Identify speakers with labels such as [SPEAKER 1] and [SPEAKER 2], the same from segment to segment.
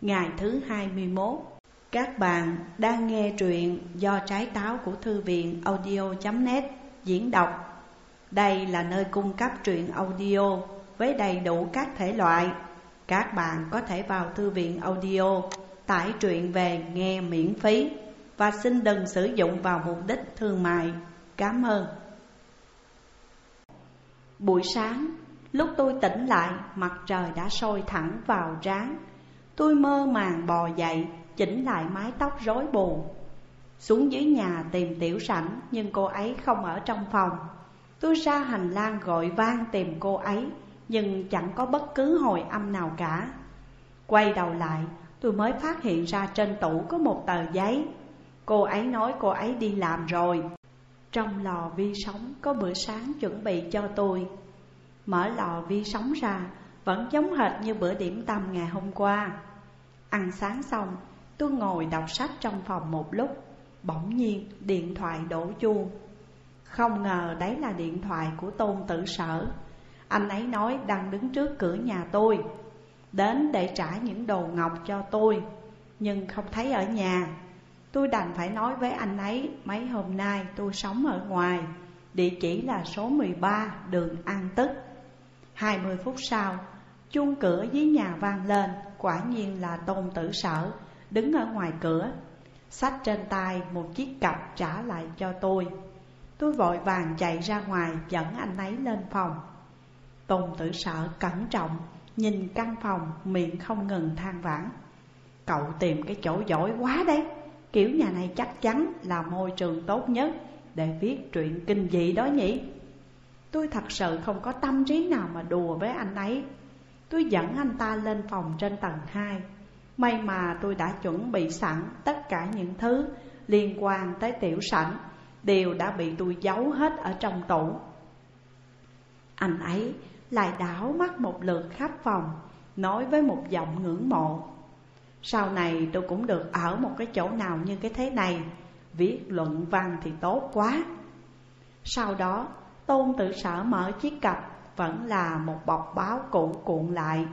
[SPEAKER 1] Ngày thứ 21 Các bạn đang nghe truyện do trái táo của thư viện audio.net diễn đọc. Đây là nơi cung cấp truyện audio với đầy đủ các thể loại. Các bạn có thể vào thư viện audio tải truyện về nghe miễn phí Và xin đừng sử dụng vào mục đích thương mại. Cảm ơn. Buổi sáng, lúc tôi tỉnh lại, mặt trời đã sôi thẳng vào ráng Tôi mơ màng bò dậy, chỉnh lại mái tóc rối bù. Xuống dưới nhà tìm tiểu sảnh, nhưng cô ấy không ở trong phòng. Tôi ra hành lang gọi vang tìm cô ấy, nhưng chẳng có bất cứ hồi âm nào cả. Quay đầu lại, tôi mới phát hiện ra trên tủ có một tờ giấy. Cô ấy nói cô ấy đi làm rồi. Trong lò vi sóng có bữa sáng chuẩn bị cho tôi. Mở lò vi sóng ra vẫn giống hệt như bữa điểm tâm ngày hôm qua. Ăn sáng xong, tôi ngồi đọc sách trong phòng một lúc Bỗng nhiên điện thoại đổ chuông. Không ngờ đấy là điện thoại của Tôn Tử Sở. Anh ấy nói đang đứng trước cửa nhà tôi Đến để trả những đồ ngọc cho tôi Nhưng không thấy ở nhà. Tôi đành phải nói với anh ấy Mấy hôm nay tôi sống ở ngoài Địa chỉ là số 13 đường An Tức. 20 phút sau Chuông cửa dưới nhà vang lên, Quả nhiên là tôn tử sở, Đứng ở ngoài cửa. Sách trên tay một chiếc cặp trả lại cho tôi. Tôi vội vàng chạy ra ngoài, dẫn anh ấy lên phòng. Tôn tử sở cẩn trọng, Nhìn căn phòng miệng không ngừng than vãn. Cậu tìm cái chỗ giỏi quá đấy, Kiểu nhà này chắc chắn là môi trường tốt nhất Để viết truyện kinh dị đó nhỉ. Tôi thật sự không có tâm trí nào mà đùa với anh ấy. Tôi dẫn anh ta lên phòng trên tầng 2 May mà tôi đã chuẩn bị sẵn tất cả những thứ liên quan tới tiểu sảnh, Đều đã bị tôi giấu hết ở trong tủ. Anh ấy lại đảo mắt một lượt khắp phòng, Nói với một giọng ngưỡng mộ. Sau này tôi cũng được ở một cái chỗ nào như cái thế này, Viết luận văn thì tốt quá. Sau đó, Tôn tự sở mở chiếc cặp vẫn là một bọc báo cũ cuộn lại.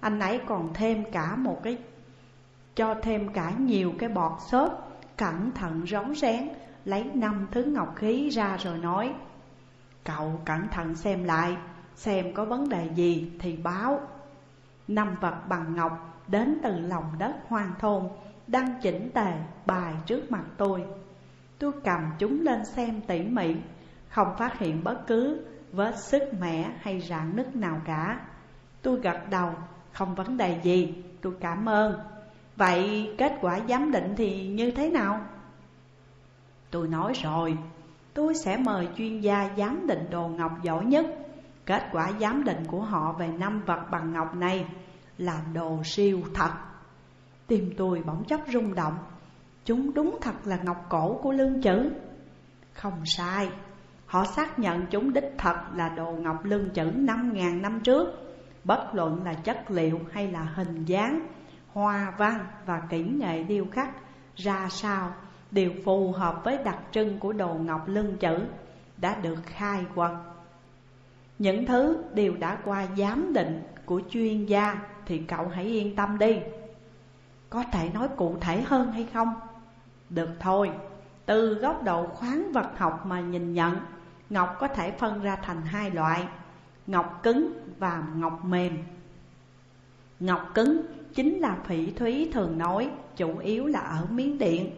[SPEAKER 1] Anh ấy còn thêm cả một cái, Cho thêm cả nhiều cái bọt xốp, Cẩn thận rón rén, Lấy năm thứ ngọc khí ra rồi nói, Cậu cẩn thận xem lại, Xem có vấn đề gì thì báo. Năm vật bằng ngọc đến từ lòng đất hoang thôn, Đang chỉnh tề bài trước mặt tôi. Tôi cầm chúng lên xem tỉ mỉ, Không phát hiện bất cứ vết sức mẻ hay rạn nứt nào cả. Tôi gật đầu, không vấn đề gì, tôi cảm ơn. Vậy kết quả giám định thì như thế nào? Tôi nói rồi, tôi sẽ mời chuyên gia giám định đồ ngọc giỏi nhất. Kết quả giám định của họ về năm vật bằng ngọc này là đồ siêu thật. Tim tôi bỗng chốc rung động. Chúng đúng thật là ngọc cổ của lương chữ. Không sai Họ xác nhận chúng đích thật là đồ ngọc lưng chữ 5.000 năm trước. Bất luận là chất liệu hay là hình dáng Hoa văn và kỹ nghệ điêu khắc ra sao Đều phù hợp với đặc trưng của đồ ngọc lưng chữ Đã được khai quật. Những thứ đều đã qua giám định của chuyên gia Thì cậu hãy yên tâm đi. Có thể nói cụ thể hơn hay không? Được thôi, từ góc độ khoáng vật học mà nhìn nhận Ngọc có thể phân ra thành hai loại Ngọc cứng và ngọc mềm. Ngọc cứng chính là phỉ thúy thường nói Chủ yếu là ở Miến Điện.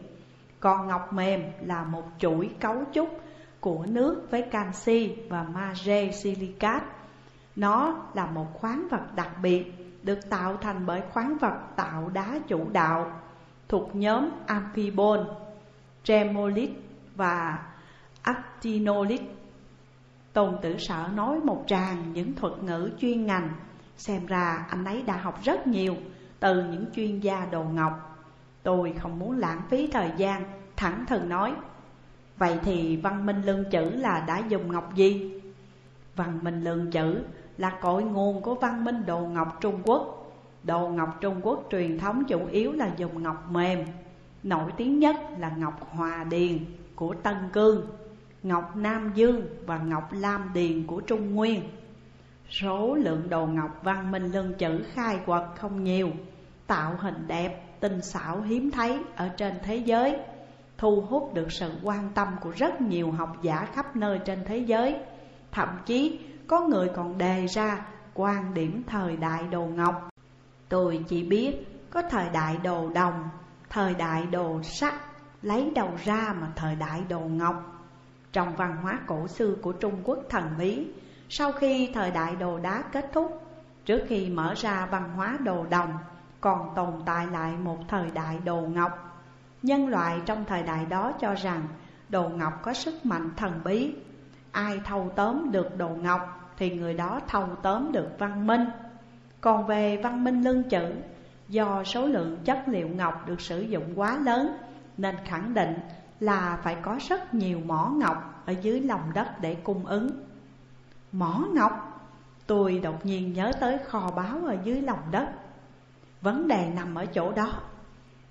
[SPEAKER 1] Còn ngọc mềm là một chuỗi cấu trúc của nước với canxi và magie silicat Nó là một khoáng vật đặc biệt Được tạo thành bởi khoáng vật tạo đá chủ đạo Thuộc nhóm amphibol, tremolite và actinolite Tôn tử sở nói một tràng những thuật ngữ chuyên ngành. Xem ra anh ấy đã học rất nhiều từ những chuyên gia đồ ngọc. Tôi không muốn lãng phí thời gian, thẳng thừng nói Vậy thì văn minh lương chữ là đã dùng ngọc gì? Văn minh lương chữ là cội nguồn của văn minh đồ ngọc Trung Quốc. Đồ ngọc Trung Quốc truyền thống chủ yếu là dùng ngọc mềm Nổi tiếng nhất là ngọc hòa điền của Tân Cương. Ngọc Nam Dương và Ngọc Lam Điền của Trung Nguyên. Số lượng đồ ngọc văn minh lân chữ khai quật không nhiều Tạo hình đẹp, tinh xảo hiếm thấy ở trên thế giới Thu hút được sự quan tâm của rất nhiều học giả khắp nơi trên thế giới. Thậm chí có người còn đề ra quan điểm thời đại đồ ngọc. Tôi chỉ biết có thời đại đồ đồng, thời đại đồ sắt Lấy đầu ra mà thời đại đồ ngọc. Trong văn hóa cổ xưa của Trung Quốc thần bí. Sau khi thời đại đồ đá kết thúc, Trước khi mở ra văn hóa đồ đồng, Còn tồn tại lại một thời đại đồ ngọc. Nhân loại trong thời đại đó cho rằng Đồ ngọc có sức mạnh thần bí. Ai thâu tóm được đồ ngọc Thì người đó thâu tóm được văn minh. Còn về văn minh lương chữ, Do số lượng chất liệu ngọc được sử dụng quá lớn, Nên khẳng định là phải có rất nhiều mỏ ngọc Ở dưới lòng đất để cung ứng. Mỏ ngọc, Tôi đột nhiên nhớ tới kho báu ở dưới lòng đất. Vấn đề nằm ở chỗ đó.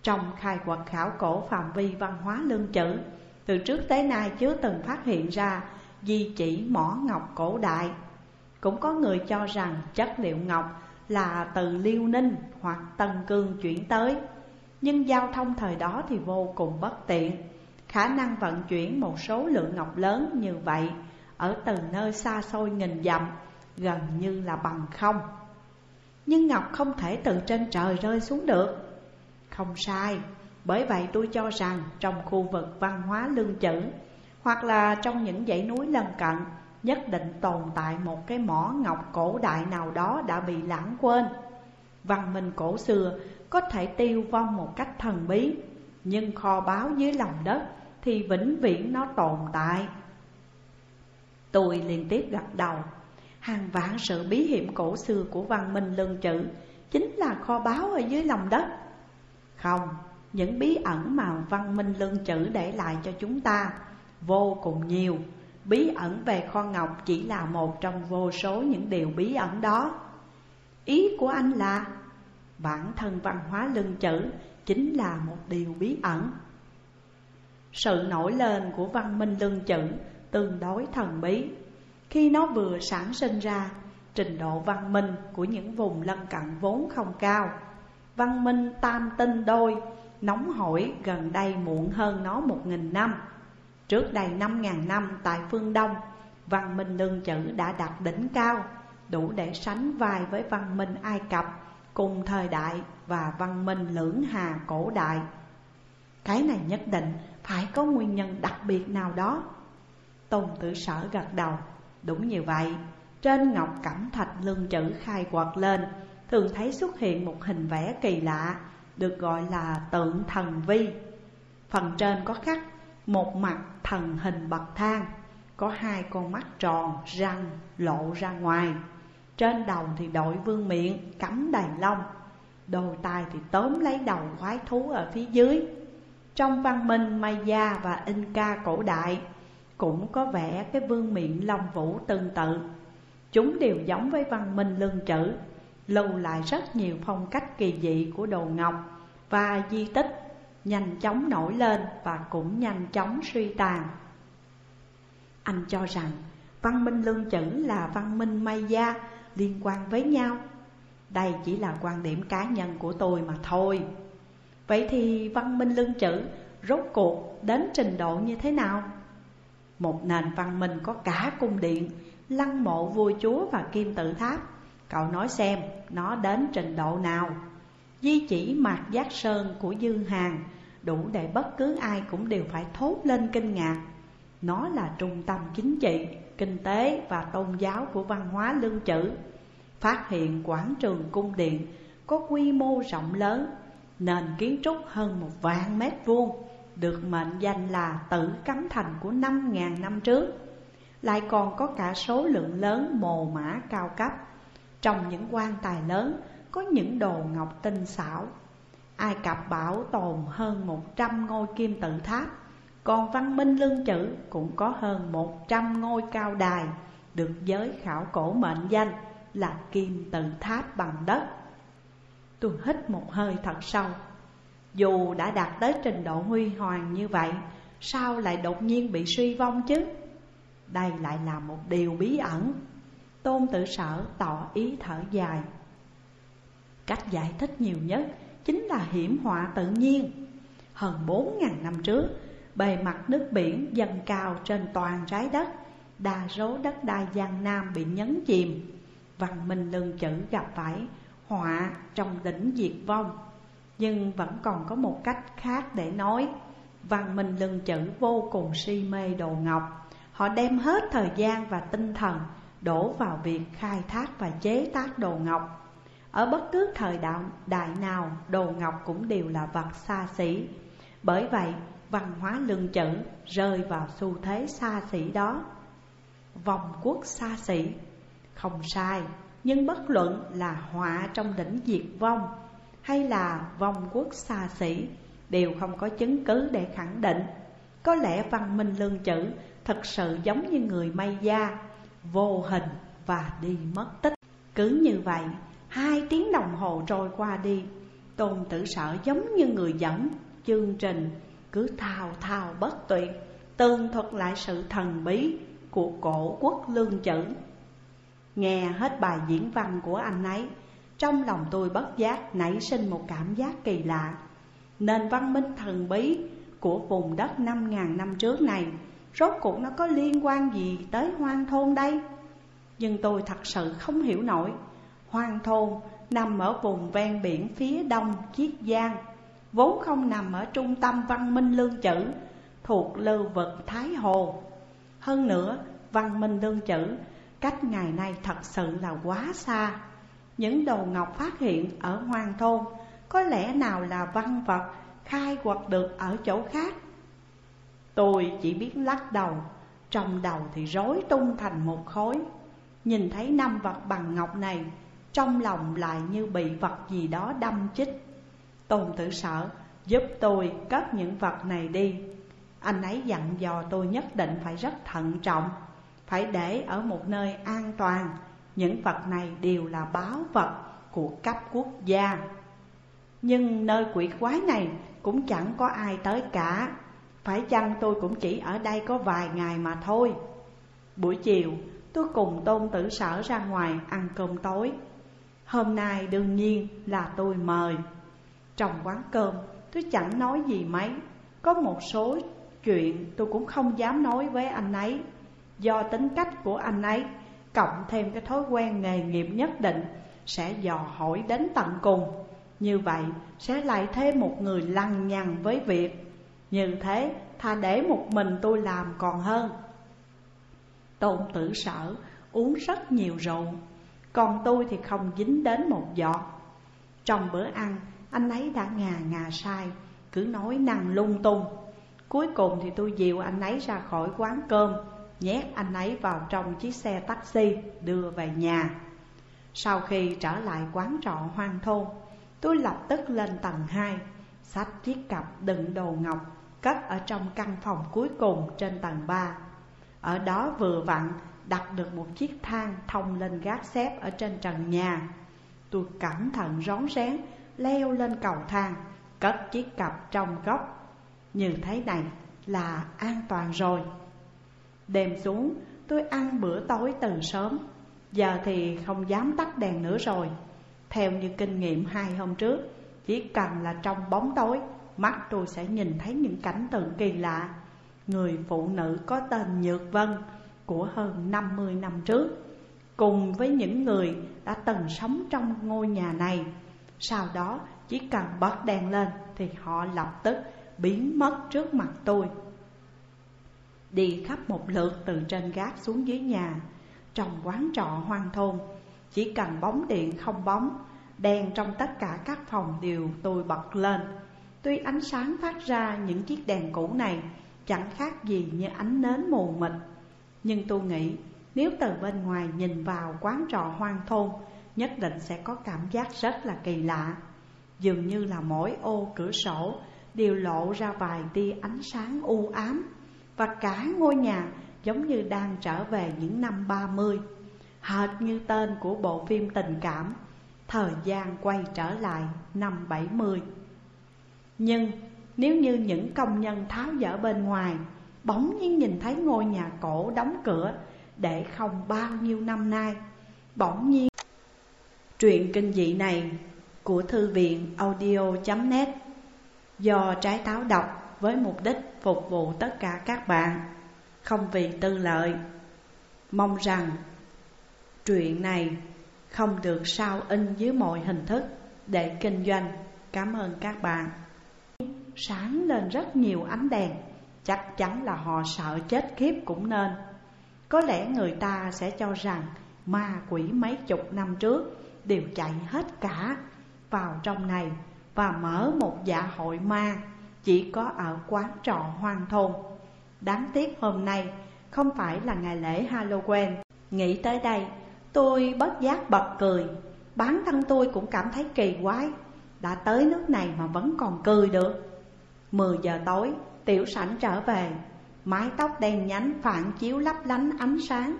[SPEAKER 1] Trong khai quật khảo cổ phạm vi văn hóa lương chữ, Từ trước tới nay chưa từng phát hiện ra di chỉ mỏ ngọc cổ đại. Cũng có người cho rằng chất liệu ngọc là từ Liêu Ninh hoặc Tân Cương chuyển tới. Nhưng giao thông thời đó thì vô cùng bất tiện. Khả năng vận chuyển một số lượng ngọc lớn như vậy Ở từ nơi xa xôi nghìn dặm gần như là bằng không. Nhưng ngọc không thể từ trên trời rơi xuống được. Không sai, bởi vậy tôi cho rằng trong khu vực văn hóa lương chữ Hoặc là trong những dãy núi lân cận Nhất định tồn tại một cái mỏ ngọc cổ đại nào đó đã bị lãng quên. Văn minh cổ xưa có thể tiêu vong một cách thần bí Nhưng kho báu dưới lòng đất thì vĩnh viễn nó tồn tại. Tôi liên tiếp gật đầu. Hàng vạn sự bí hiểm cổ xưa của văn minh lương chữ Chính là kho báu ở dưới lòng đất. Không, những bí ẩn mà văn minh lương chữ để lại cho chúng ta Vô cùng nhiều. Bí ẩn về kho ngọc chỉ là một trong vô số những điều bí ẩn đó. Ý của anh là Bản thân văn hóa lương chữ chính là một điều bí ẩn. Sự nổi lên của văn minh lương chữ tương đối thần bí. Khi nó vừa sản sinh ra, trình độ văn minh của những vùng lân cận vốn không cao. Văn minh tam tinh đôi, nóng hổi gần đây muộn hơn nó một nghìn năm. Trước đây năm ngàn năm tại phương Đông, văn minh lương chữ đã đạt đỉnh cao Đủ để sánh vai với văn minh Ai Cập cùng thời đại và văn minh lưỡng hà cổ đại. Cái này nhất định phải có nguyên nhân đặc biệt nào đó. Tôn tử sở gật đầu. Đúng như vậy, trên ngọc cẩm thạch lương chữ khai quật lên Thường thấy xuất hiện một hình vẽ kỳ lạ Được gọi là tượng thần vi. Phần trên có khắc một mặt thần hình bậc thang Có hai con mắt tròn, răng lộ ra ngoài. Trên đầu thì đội vương miệng cắm đầy lông. Đôi tay thì tóm lấy đầu quái thú ở phía dưới. Trong văn minh Maya và Inca cổ đại, cũng có vẻ cái vương miện long vũ tương tự. Chúng đều giống với văn minh lương chữ Lưu lại rất nhiều phong cách kỳ dị của đồ ngọc Và di tích, nhanh chóng nổi lên và cũng nhanh chóng suy tàn. Anh cho rằng văn minh lương chữ là văn minh Maya liên quan với nhau. Đây chỉ là quan điểm cá nhân của tôi mà thôi. Vậy thì văn minh lương chữ rốt cuộc đến trình độ như thế nào? Một nền văn minh có cả cung điện, lăng mộ vua chúa và kim tự tháp. Cậu nói xem nó đến trình độ nào? Di chỉ mạc giác sơn của Dương Hàn Đủ để bất cứ ai cũng đều phải thốt lên kinh ngạc. Nó là trung tâm chính trị, kinh tế và tôn giáo của văn hóa lương chữ. Phát hiện quảng trường cung điện có quy mô rộng lớn Nền kiến trúc hơn một vạn mét vuông, được mệnh danh là tử cấm thành của năm ngàn năm trước. Lại còn có cả số lượng lớn mồ mã cao cấp. Trong những quan tài lớn, có những đồ ngọc tinh xảo. Ai Cập bảo tồn hơn một trăm ngôi kim tự tháp, Còn văn minh lương chữ cũng có hơn một trăm ngôi cao đài, Được giới khảo cổ mệnh danh là kim tự tháp bằng đất. Tôi hít một hơi thật sâu. Dù đã đạt tới trình độ huy hoàng như vậy, Sao lại đột nhiên bị suy vong chứ? Đây lại là một điều bí ẩn. Tôn tự sở tỏ ý thở dài. Cách giải thích nhiều nhất chính là hiểm họa tự nhiên. Hơn bốn ngàn năm trước, Bề mặt nước biển dâng cao trên toàn trái đất, Đa số đất đai Giang Nam bị nhấn chìm. Văn minh lương chữ gặp phải họa trong đỉnh diệt vong. Nhưng vẫn còn có một cách khác để nói. Văn minh lưng chữ vô cùng si mê đồ ngọc. Họ đem hết thời gian và tinh thần đổ vào việc khai thác và chế tác đồ ngọc. Ở bất cứ thời đạo đại nào, đồ ngọc cũng đều là vật xa xỉ. Bởi vậy, văn hóa lưng chữ rơi vào xu thế xa xỉ đó. Vòng quốc xa xỉ. Không sai, nhưng bất luận là họa trong đỉnh diệt vong Hay là vong quốc xa xỉ Đều không có chứng cứ để khẳng định. Có lẽ văn minh lương chữ thật sự giống như người may da Vô hình và đi mất tích. Cứ như vậy, hai tiếng đồng hồ trôi qua đi Tôn tử sở giống như người dẫn chương trình Cứ thao thao bất tuyệt Tường thuật lại sự thần bí của cổ quốc lương chữ. Nghe hết bài diễn văn của anh ấy, Trong lòng tôi bất giác nảy sinh một cảm giác kỳ lạ. Nền văn minh thần bí của vùng đất năm ngàn năm trước này, Rốt cuộc nó có liên quan gì tới hoang thôn đây? Nhưng tôi thật sự không hiểu nổi. Hoang thôn nằm ở vùng ven biển phía đông Chiết Giang, Vốn không nằm ở trung tâm văn minh lương chữ, Thuộc lưu vực Thái Hồ. Hơn nữa, văn minh lương chữ Cách ngày nay thật sự là quá xa. Những đồ ngọc phát hiện ở hoang thôn, Có lẽ nào là văn vật khai quật được ở chỗ khác? Tôi chỉ biết lắc đầu, Trong đầu thì rối tung thành một khối. Nhìn thấy năm vật bằng ngọc này, Trong lòng lại như bị vật gì đó đâm chích. Tôn tử sợ, giúp tôi cất những vật này đi. Anh ấy dặn dò tôi nhất định phải rất thận trọng. Phải để ở một nơi an toàn. Những vật này đều là báo vật của cấp quốc gia. Nhưng nơi quỷ quái này cũng chẳng có ai tới cả. Phải chăng tôi cũng chỉ ở đây có vài ngày mà thôi? Buổi chiều, tôi cùng tôn tử sở ra ngoài ăn cơm tối. Hôm nay đương nhiên là tôi mời. Trong quán cơm, tôi chẳng nói gì mấy. Có một số chuyện tôi cũng không dám nói với anh ấy. Do tính cách của anh ấy, Cộng thêm cái thói quen nghề nghiệp nhất định, Sẽ dò hỏi đến tận cùng. Như vậy, sẽ lại thêm một người lăng nhằng với việc, Như thế thà để một mình tôi làm còn hơn. Tôn tử sở, uống rất nhiều rượu, Còn tôi thì không dính đến một giọt. Trong bữa ăn, anh ấy đã ngà ngà sai, Cứ nói năng lung tung. Cuối cùng thì tôi dìu anh ấy ra khỏi quán cơm. Nhét anh ấy vào trong chiếc xe taxi đưa về nhà. Sau khi trở lại quán trọ hoang thôn, Tôi lập tức lên tầng 2 Xách chiếc cặp đựng đồ ngọc Cất ở trong căn phòng cuối cùng trên tầng 3 Ở đó vừa vặn đặt được một chiếc thang thông lên gác xếp ở trên trần nhà. Tôi cẩn thận rón rén leo lên cầu thang, Cất chiếc cặp trong góc. Như thế này là an toàn rồi. Đêm xuống, tôi ăn bữa tối từ sớm. Giờ thì không dám tắt đèn nữa rồi. Theo như kinh nghiệm hai hôm trước, Chỉ cần là trong bóng tối, Mắt tôi sẽ nhìn thấy những cảnh tượng kỳ lạ. Người phụ nữ có tên Nhược Vân Của hơn 50 năm trước, Cùng với những người đã từng sống trong ngôi nhà này. Sau đó, chỉ cần bật đèn lên Thì họ lập tức biến mất trước mặt tôi. Đi khắp một lượt từ trên gác xuống dưới nhà. Trong quán trọ hoang thôn, Chỉ cần bóng điện không bóng, Đèn trong tất cả các phòng đều tôi bật lên. Tuy ánh sáng phát ra những chiếc đèn cũ này Chẳng khác gì như ánh nến mù mịt, Nhưng tôi nghĩ nếu từ bên ngoài nhìn vào quán trọ hoang thôn, Nhất định sẽ có cảm giác rất là kỳ lạ. Dường như là mỗi ô cửa sổ đều lộ ra vài tia ánh sáng u ám. Và cả ngôi nhà giống như đang trở về những năm ba mươi, Hệt như tên của bộ phim tình cảm, Thời gian quay trở lại năm bảy mươi. Nhưng nếu như những công nhân tháo dỡ bên ngoài, Bỗng nhiên nhìn thấy ngôi nhà cổ đóng cửa Để không bao nhiêu năm nay, Bỗng nhiên Truyện kinh dị này của thư viện audio.net do trái táo đọc với mục đích phục vụ tất cả các bạn, không vì tư lợi. Mong rằng truyện này không được sao in dưới mọi hình thức để kinh doanh. Cảm ơn các bạn. Sáng lên rất nhiều ánh đèn, chắc chắn là họ sợ chết khiếp cũng nên. Có lẽ người ta sẽ cho rằng ma quỷ mấy chục năm trước đều chạy hết cả vào trong này và mở một dạ hội ma chỉ có ở quán trọ hoang thôn. Đáng tiếc hôm nay không phải là ngày lễ Halloween. Nghĩ tới đây, tôi bất giác bật cười. Bản thân tôi cũng cảm thấy kỳ quái. Đã tới nước này mà vẫn còn cười được. 10 giờ tối, tiểu sảnh trở về. Mái tóc đen nhánh phản chiếu lấp lánh ánh sáng.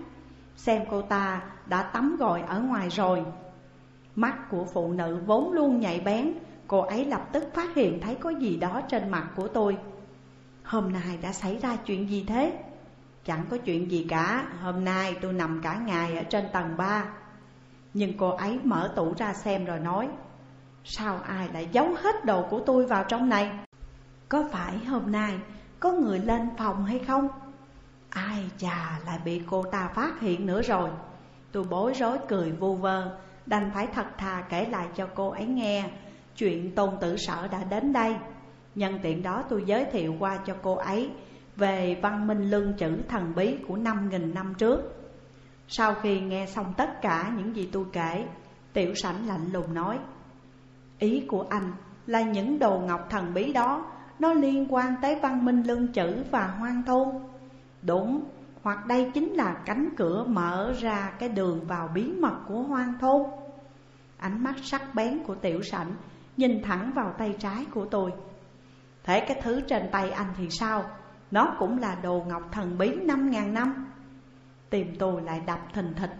[SPEAKER 1] Xem cô ta đã tắm gội ở ngoài rồi. Mắt của phụ nữ vốn luôn nhạy bén Cô ấy lập tức phát hiện thấy có gì đó trên mặt của tôi Hôm nay đã xảy ra chuyện gì thế? Chẳng có chuyện gì cả Hôm nay tôi nằm cả ngày ở trên tầng 3 Nhưng cô ấy mở tủ ra xem rồi nói, Sao ai lại giấu hết đồ của tôi vào trong này? Có phải hôm nay có người lên phòng hay không? Ai chà lại bị cô ta phát hiện nữa rồi Tôi bối rối cười vu vơ, Đành phải thật thà kể lại cho cô ấy nghe Chuyện tôn tử sở đã đến đây. Nhân tiện đó tôi giới thiệu qua cho cô ấy Về văn minh lương chữ thần bí của 5.000 năm trước. Sau khi nghe xong tất cả những gì tôi kể Tiểu sảnh lạnh lùng nói Ý của anh là những đồ ngọc thần bí đó Nó liên quan tới văn minh lương chữ và hoang thôn. Đúng, hoặc đây chính là cánh cửa mở ra cái đường vào bí mật của hoang thôn. Ánh mắt sắc bén của tiểu sảnh Nhìn thẳng vào tay trái của tôi. Thế cái thứ trên tay anh thì sao? Nó cũng là đồ ngọc thần bí năm ngàn năm. Tìm tôi lại đập thình thịch,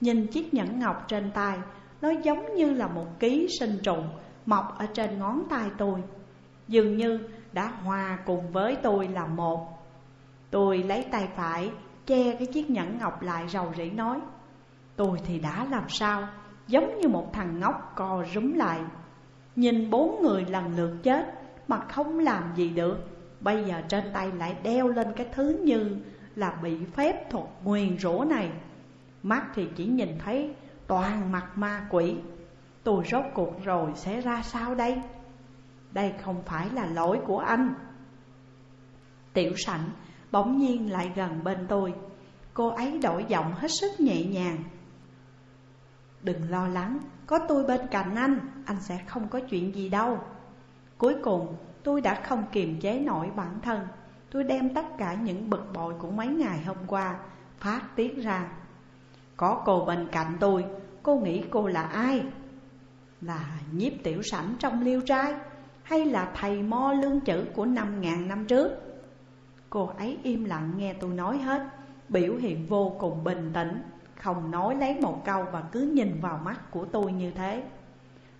[SPEAKER 1] Nhìn chiếc nhẫn ngọc trên tay. Nó giống như là một ký sinh trùng Mọc ở trên ngón tay tôi. Dường như đã hòa cùng với tôi là một. Tôi lấy tay phải, che cái chiếc nhẫn ngọc lại rầu rĩ nói, Tôi thì đã làm sao? Giống như một thằng ngốc co rúm lại. Nhìn bốn người lần lượt chết, Mà không làm gì được. Bây giờ trên tay lại đeo lên cái thứ như Là bị phép thuật nguyền rủa này. Mắt thì chỉ nhìn thấy toàn mặt ma quỷ. Tôi rốt cuộc rồi sẽ ra sao đây? Đây không phải là lỗi của anh. Tiểu sảnh bỗng nhiên lại gần bên tôi. Cô ấy đổi giọng hết sức nhẹ nhàng. Đừng lo lắng, có tôi bên cạnh anh, anh sẽ không có chuyện gì đâu Cuối cùng tôi đã không kiềm chế nổi bản thân Tôi đem tất cả những bực bội của mấy ngày hôm qua phát tiết ra Có cô bên cạnh tôi, cô nghĩ cô là ai? Là nhiếp tiểu sảnh trong liêu trai Hay là thầy mo lương chữ của năm ngàn năm trước? Cô ấy im lặng nghe tôi nói hết Biểu hiện vô cùng bình tĩnh không nói lấy một câu và cứ nhìn vào mắt của tôi như thế.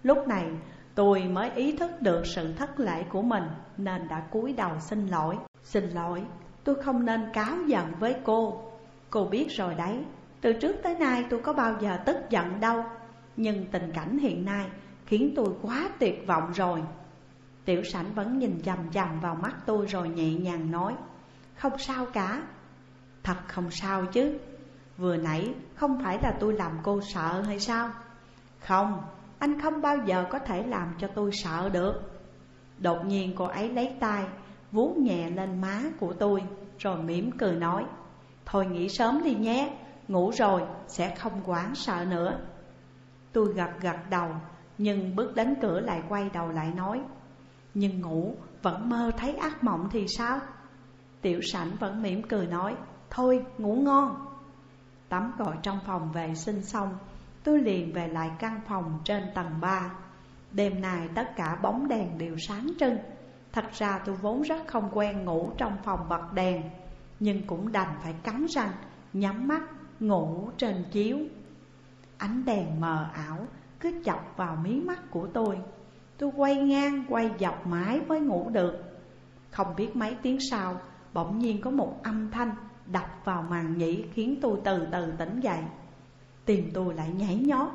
[SPEAKER 1] Lúc này tôi mới ý thức được sự thất lễ của mình Nên đã cúi đầu xin lỗi. Xin lỗi, tôi không nên cáo giận với cô. Cô biết rồi đấy Từ trước tới nay tôi có bao giờ tức giận đâu. Nhưng tình cảnh hiện nay khiến tôi quá tuyệt vọng rồi. Tiểu sảnh vẫn nhìn chằm chằm vào mắt tôi rồi nhẹ nhàng nói Không sao cả. Thật không sao chứ. Vừa nãy không phải là tôi làm cô sợ hay sao? Không, anh không bao giờ có thể làm cho tôi sợ được Đột nhiên cô ấy lấy tay vuốt nhẹ lên má của tôi Rồi mỉm cười nói Thôi nghỉ sớm đi nhé, ngủ rồi sẽ không quán sợ nữa Tôi gật gật đầu Nhưng bước đến cửa lại quay đầu lại nói Nhưng ngủ vẫn mơ thấy ác mộng thì sao? Tiểu sảnh vẫn mỉm cười nói Thôi ngủ ngon Tắm gội trong phòng vệ sinh xong, Tôi liền về lại căn phòng trên tầng 3 Đêm nay tất cả bóng đèn đều sáng trưng. Thật ra tôi vốn rất không quen ngủ trong phòng bật đèn, Nhưng cũng đành phải cắn răng, Nhắm mắt, ngủ trên chiếu. Ánh đèn mờ ảo cứ chọc vào mí mắt của tôi. Tôi quay ngang, quay dọc mãi mới ngủ được. Không biết mấy tiếng sau, Bỗng nhiên có một âm thanh đập vào màn nhĩ khiến tôi từ từ tỉnh dậy. Tìm tôi lại nhảy nhót.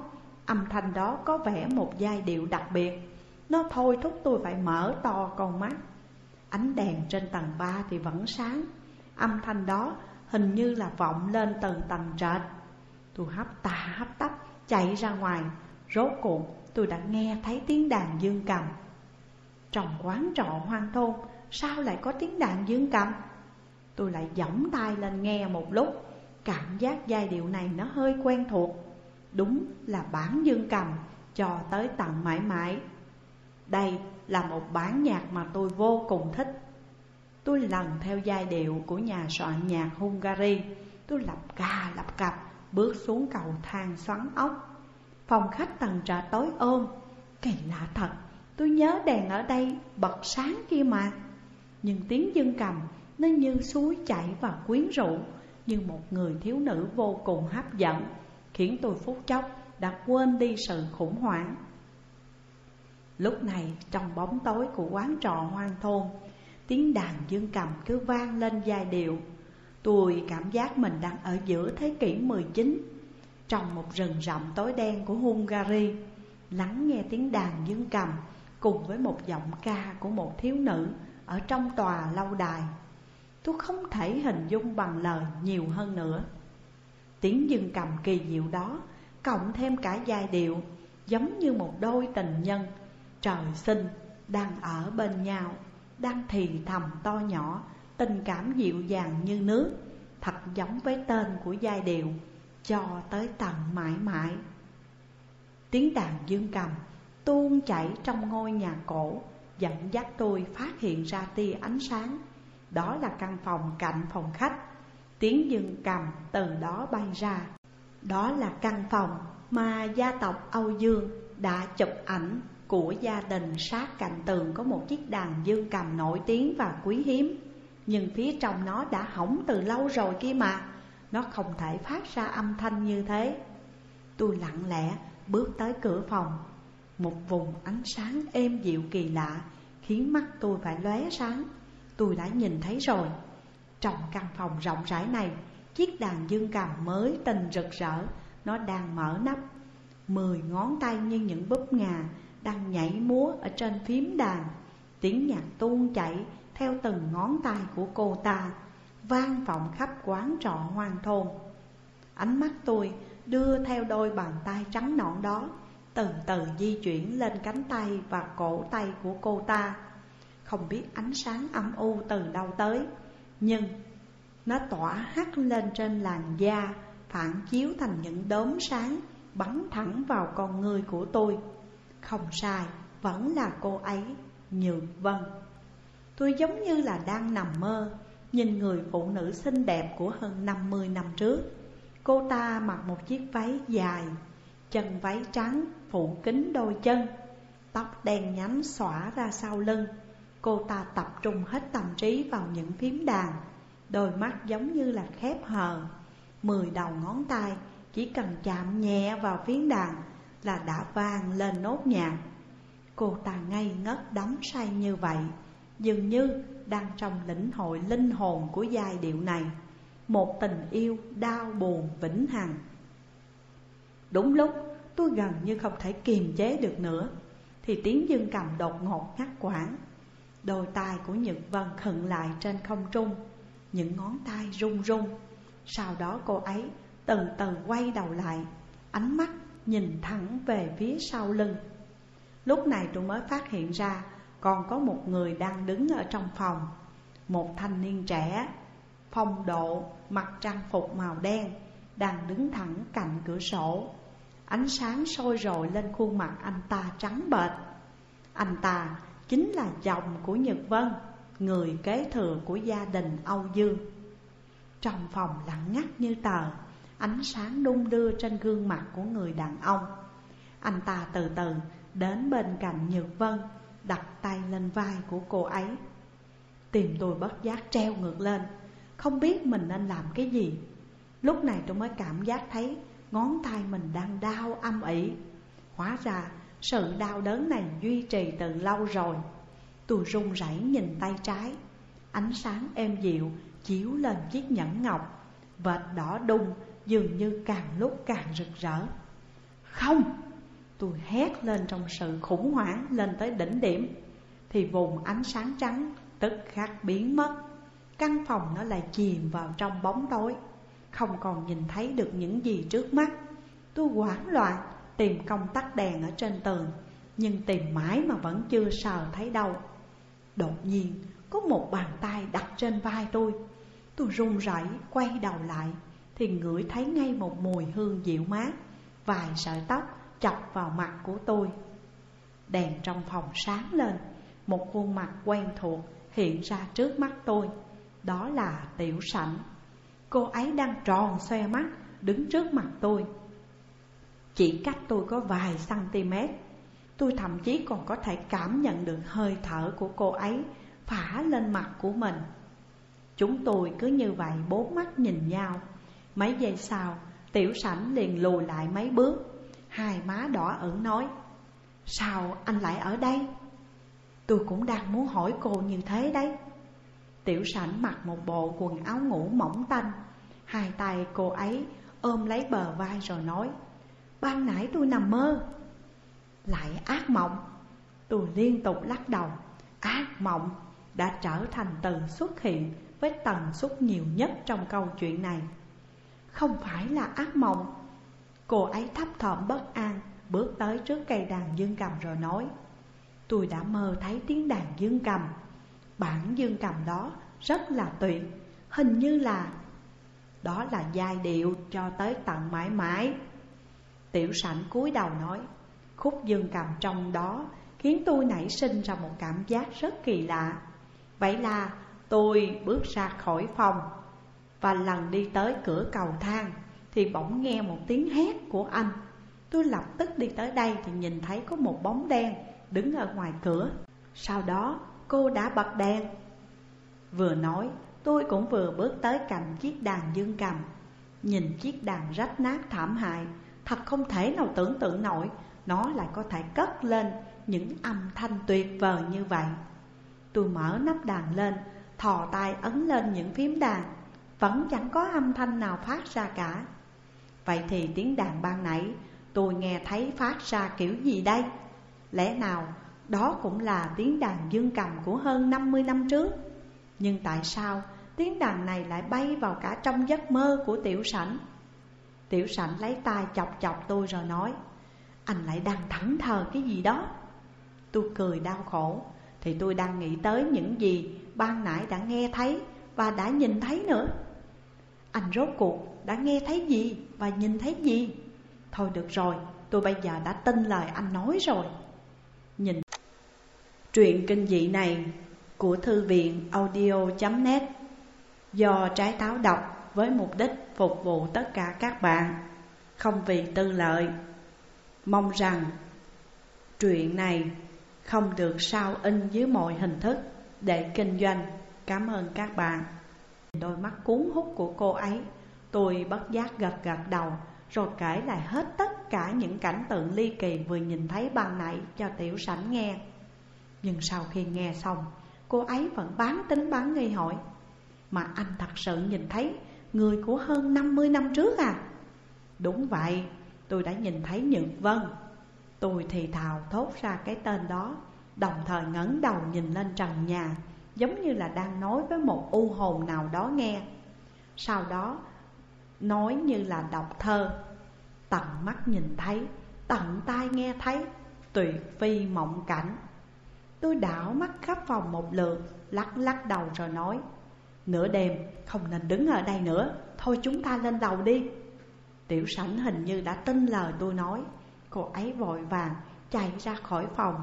[SPEAKER 1] Âm thanh đó có vẻ một giai điệu đặc biệt. Nó thôi thúc tôi phải mở to con mắt. Ánh đèn trên tầng 3 thì vẫn sáng. Âm thanh đó hình như là vọng lên từ tầng trệt. Tôi hấp tà, hấp tấp, chạy ra ngoài. Rốt cuộc, tôi đã nghe thấy tiếng đàn dương cầm. Trong quán trọ hoang thôn, Sao lại có tiếng đàn dương cầm? Tôi lại giỏng tay lên nghe một lúc. Cảm giác giai điệu này nó hơi quen thuộc. Đúng là bản dương cầm, cho tới tận mãi mãi. Đây là một bản nhạc mà tôi vô cùng thích. Tôi lần theo giai điệu của nhà soạn nhạc Hungary. Tôi lập ca lập cặp, bước xuống cầu thang xoắn ốc. Phòng khách tầng trệt tối ôm. Kỳ lạ thật, Tôi nhớ đèn ở đây bật sáng kia mà. Nhưng tiếng dương cầm nó như suối chảy và quyến rũ Như một người thiếu nữ vô cùng hấp dẫn, Khiến tôi phút chốc đã quên đi sự khủng hoảng. Lúc này, trong bóng tối của quán trọ hoang thôn, Tiếng đàn dương cầm cứ vang lên giai điệu. Tôi cảm giác mình đang ở giữa thế kỷ 19 Trong một rừng rậm tối đen của Hungary, Lắng nghe tiếng đàn dương cầm Cùng với một giọng ca của một thiếu nữ Ở trong tòa lâu đài. Tôi không thể hình dung bằng lời nhiều hơn nữa. Tiếng dương cầm kỳ diệu đó, Cộng thêm cả giai điệu, Giống như một đôi tình nhân. Trời sinh, đang ở bên nhau, Đang thì thầm to nhỏ, Tình cảm dịu dàng như nước, Thật giống với tên của giai điệu, Cho tới tận mãi mãi. Tiếng đàn dương cầm tuôn chảy trong ngôi nhà cổ, Dẫn dắt tôi phát hiện ra tia ánh sáng. Đó là căn phòng cạnh phòng khách. Tiếng dương cầm từ đó bay ra. Đó là căn phòng mà gia tộc Âu Dương đã chụp ảnh của gia đình sát cạnh tường có một chiếc đàn dương cầm nổi tiếng và quý hiếm. Nhưng phía trong nó đã hỏng từ lâu rồi kia mà. Nó không thể phát ra âm thanh như thế. Tôi lặng lẽ bước tới cửa phòng. Một vùng ánh sáng êm dịu kỳ lạ Khiến mắt tôi phải lóe sáng. Tôi đã nhìn thấy rồi. Trong căn phòng rộng rãi này, Chiếc đàn dương cầm mới tình rực rỡ, Nó đang mở nắp. Mười ngón tay như những búp ngà đang nhảy múa ở trên phím đàn. Tiếng nhạc tuôn chảy theo từng ngón tay của cô ta, Vang vọng khắp quán trọ hoang thôn. Ánh mắt tôi đưa theo đôi bàn tay trắng nõn đó, Từ từ di chuyển lên cánh tay và cổ tay của cô ta. Không biết ánh sáng âm u từ đâu tới. Nhưng nó tỏa hắt lên trên làn da Phản chiếu thành những đốm sáng Bắn thẳng vào con người của tôi. Không sai, vẫn là cô ấy, Nhượng Vân. Tôi giống như là đang nằm mơ Nhìn người phụ nữ xinh đẹp của hơn 50 năm trước. Cô ta mặc một chiếc váy dài Chân váy trắng phủ kín đôi chân Tóc đen nhánh xõa ra sau lưng. Cô ta tập trung hết tâm trí vào những phím đàn. Đôi mắt giống như là khép hờ. Mười đầu ngón tay chỉ cần chạm nhẹ vào phím đàn là đã vang lên nốt nhạc. Cô ta ngây ngất đắm say như vậy, Dường như đang trong lĩnh hội linh hồn của giai điệu này. Một tình yêu đau buồn vĩnh hằng. Đúng lúc, tôi gần như không thể kiềm chế được nữa, Thì tiếng dương cầm đột ngột ngắt quãng. Đôi tay của Nhật Vân khựng lại trên không trung. Những ngón tay run run. Sau đó cô ấy từ từ quay đầu lại Ánh mắt nhìn thẳng về phía sau lưng. Lúc này tôi mới phát hiện ra còn có một người đang đứng ở trong phòng. Một thanh niên trẻ, phong độ, mặc trang phục màu đen Đang đứng thẳng cạnh cửa sổ. Ánh sáng sôi rội lên khuôn mặt anh ta trắng bệch. Anh ta chính là chồng của Nhật Vân, Người kế thừa của gia đình Âu Dương. Trong phòng lặng ngắt như tờ, Ánh sáng đung đưa trên gương mặt của người đàn ông. Anh ta từ từ đến bên cạnh Nhược Vân, Đặt tay lên vai của cô ấy. Tìm tôi bất giác treo ngược lên, Không biết mình nên làm cái gì. Lúc này tôi mới cảm giác thấy Ngón tay mình đang đau âm ỉ. Hóa ra sự đau đớn này duy trì từ lâu rồi. Tôi run rẩy nhìn tay trái. Ánh sáng êm dịu chiếu lên chiếc nhẫn ngọc. Vệt đỏ đung dường như càng lúc càng rực rỡ. Không, Tôi hét lên trong sự khủng hoảng lên tới đỉnh điểm. Thì vùng ánh sáng trắng tức khắc biến mất. Căn phòng nó lại chìm vào trong bóng tối. Không còn nhìn thấy được những gì trước mắt. Tôi hoảng loạn tìm công tắc đèn ở trên tường, Nhưng tìm mãi mà vẫn chưa sờ thấy đâu. Đột nhiên, có một bàn tay đặt trên vai tôi. Tôi run rẩy, quay đầu lại, Thì ngửi thấy ngay một mùi hương dịu mát, Vài sợi tóc chọc vào mặt của tôi. Đèn trong phòng sáng lên, Một khuôn mặt quen thuộc hiện ra trước mắt tôi. Đó là Tiểu Sảnh. Cô ấy đang tròn xoe mắt, đứng trước mặt tôi. Chỉ cách tôi có vài cm Tôi thậm chí còn có thể cảm nhận được hơi thở của cô ấy phả lên mặt của mình. Chúng tôi cứ như vậy bốn mắt nhìn nhau. Mấy giây sau, Tiểu sảnh liền lùi lại mấy bước. Hai má đỏ ửng nói, Sao anh lại ở đây? Tôi cũng đang muốn hỏi cô như thế đấy. Tiểu sảnh mặc một bộ quần áo ngủ mỏng tanh. Hai tay cô ấy ôm lấy bờ vai rồi nói Ban nãy tôi nằm mơ. Lại ác mộng. Tôi liên tục lắc đầu. Ác mộng đã trở thành từ xuất hiện với tần suất nhiều nhất trong câu chuyện này. Không phải là ác mộng. Cô ấy thấp thỏm bất an, Bước tới trước cây đàn dương cầm rồi nói, Tôi đã mơ thấy tiếng đàn dương cầm. Bản dương cầm đó rất là tuyệt. Hình như là, Đó là giai điệu cho tới tận mãi mãi. Tiểu sảnh cúi đầu nói. Khúc dương cầm trong đó Khiến tôi nảy sinh ra một cảm giác rất kỳ lạ. Vậy là tôi bước ra khỏi phòng Và lần đi tới cửa cầu thang Thì bỗng nghe một tiếng hét của anh. Tôi lập tức đi tới đây thì nhìn thấy có một bóng đen đứng ở ngoài cửa. Sau đó cô đã bật đèn. Vừa nói, tôi cũng vừa bước tới cầm chiếc đàn dương cầm. Nhìn chiếc đàn rách nát thảm hại Thật không thể nào tưởng tượng nổi. Nó lại có thể cất lên những âm thanh tuyệt vời như vậy. Tôi mở nắp đàn lên, Thò tay ấn lên những phím đàn. Vẫn chẳng có âm thanh nào phát ra cả. Vậy thì tiếng đàn ban nãy, Tôi nghe thấy phát ra kiểu gì đây? Lẽ nào đó cũng là tiếng đàn dương cầm của hơn 50 năm trước? Nhưng tại sao tiếng đàn này lại bay vào cả trong giấc mơ của tiểu sảnh? Tiểu sảnh lấy tay chọc chọc tôi rồi nói Anh lại đang thẫn thờ cái gì đó? Tôi cười đau khổ Thì tôi đang nghĩ tới những gì ban nãy đã nghe thấy và đã nhìn thấy nữa. Anh rốt cuộc đã nghe thấy gì và nhìn thấy gì? Thôi được rồi, tôi bây giờ đã tin lời anh nói rồi. Nhìn Truyện kinh dị này của thư viện audio.net Do trái táo đọc với mục đích phục vụ tất cả các bạn, Không vì tư lợi. Mong rằng truyện này không được sao in dưới mọi hình thức để kinh doanh. Cảm ơn các bạn. Đôi mắt cuốn hút của cô ấy, Tôi bất giác gật gật đầu, Rồi kể lại hết tất cả những cảnh tượng ly kỳ vừa nhìn thấy ban nãy cho tiểu sảnh nghe. Nhưng sau khi nghe xong, Cô ấy vẫn bán tính bán nghi hỏi. Mà anh thật sự nhìn thấy người của hơn 50 năm trước à? Đúng vậy, tôi đã nhìn thấy Nhược Vân. Tôi thì thào thốt ra cái tên đó Đồng thời ngẩng đầu nhìn lên trần nhà Giống như là đang nói với một u hồn nào đó nghe. Sau đó nói như là đọc thơ. Tận mắt nhìn thấy, tận tai nghe thấy Tuyệt phi mộng cảnh. Tôi đảo mắt khắp phòng một lượt Lắc lắc đầu rồi nói Nửa đêm, không nên đứng ở đây nữa. Thôi chúng ta lên lầu đi. Tiểu sảnh hình như đã tin lời tôi nói. Cô ấy vội vàng chạy ra khỏi phòng.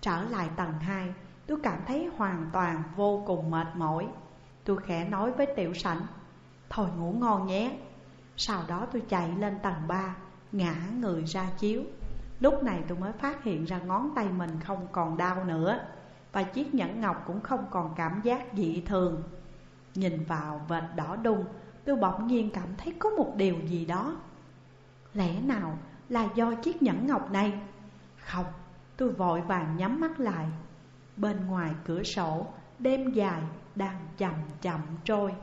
[SPEAKER 1] Trở lại tầng 2 Tôi cảm thấy hoàn toàn vô cùng mệt mỏi. Tôi khẽ nói với tiểu sảnh, Thôi ngủ ngon nhé. Sau đó tôi chạy lên tầng 3 Ngã người ra chiếu. Lúc này tôi mới phát hiện ra ngón tay mình không còn đau nữa Và chiếc nhẫn ngọc cũng không còn cảm giác dị thường. Nhìn vào vệt đỏ đùng, Tôi bỗng nhiên cảm thấy có một điều gì đó. Lẽ nào là do chiếc nhẫn ngọc này? Không, tôi vội vàng nhắm mắt lại. Bên ngoài cửa sổ, đêm dài đang chậm chậm trôi.